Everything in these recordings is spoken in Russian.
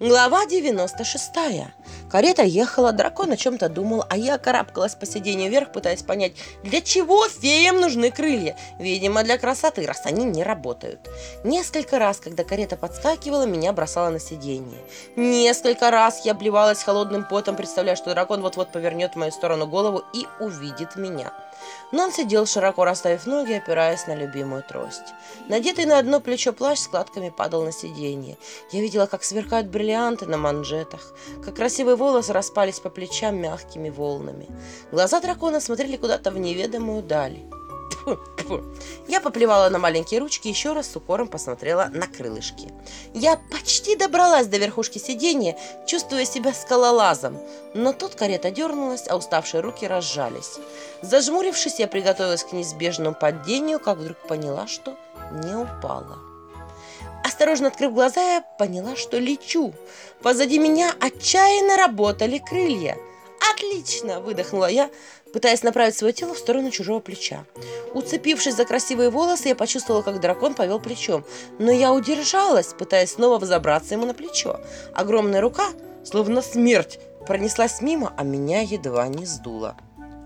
Глава 96. Карета ехала, дракон о чем-то думал, а я карабкалась по сиденью вверх, пытаясь понять, для чего феям нужны крылья. Видимо, для красоты, раз они не работают. Несколько раз, когда карета подскакивала, меня бросало на сиденье. Несколько раз я обливалась холодным потом, представляя, что дракон вот-вот повернет в мою сторону голову и увидит меня. Но он сидел, широко расставив ноги, опираясь на любимую трость. Надетый на одно плечо плащ складками падал на сиденье. Я видела, как сверкают бриллианты на манжетах, как красивые волосы распались по плечам мягкими волнами. Глаза дракона смотрели куда-то в неведомую даль. Я поплевала на маленькие ручки и еще раз с укором посмотрела на крылышки. Я почти добралась до верхушки сиденья, чувствуя себя скалолазом. Но тут карета дернулась, а уставшие руки разжались. Зажмурившись, я приготовилась к неизбежному падению, как вдруг поняла, что не упала. Осторожно открыв глаза, я поняла, что лечу. Позади меня отчаянно работали крылья. «Отлично!» – выдохнула я, пытаясь направить свое тело в сторону чужого плеча. Уцепившись за красивые волосы, я почувствовала, как дракон повел плечом. Но я удержалась, пытаясь снова взобраться ему на плечо. Огромная рука, словно смерть, пронеслась мимо, а меня едва не сдуло.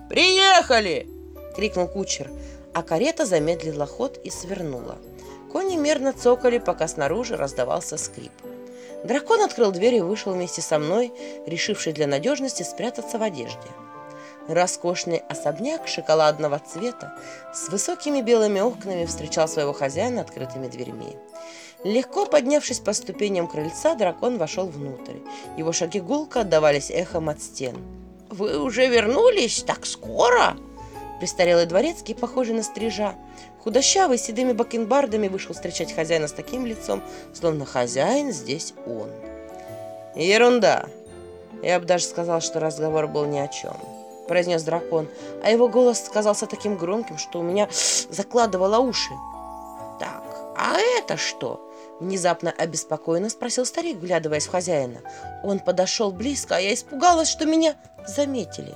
«Приехали!» – крикнул кучер, а карета замедлила ход и свернула. Кони мерно цокали, пока снаружи раздавался скрип. Дракон открыл дверь и вышел вместе со мной, решивший для надежности спрятаться в одежде. Роскошный особняк шоколадного цвета с высокими белыми окнами встречал своего хозяина открытыми дверьми. Легко поднявшись по ступеням крыльца, дракон вошел внутрь. Его шаги гулко отдавались эхом от стен. «Вы уже вернулись? Так скоро?» Престарелый дворецкий, похожий на стрижа, худощавый, с седыми бакенбардами, вышел встречать хозяина с таким лицом, словно хозяин здесь он. «Ерунда!» Я бы даже сказал, что разговор был ни о чем. Произнес дракон, а его голос казался таким громким, что у меня закладывало уши. «Так, а это что?» Внезапно обеспокоенно спросил старик, глядываясь в хозяина. Он подошел близко, а я испугалась, что меня заметили.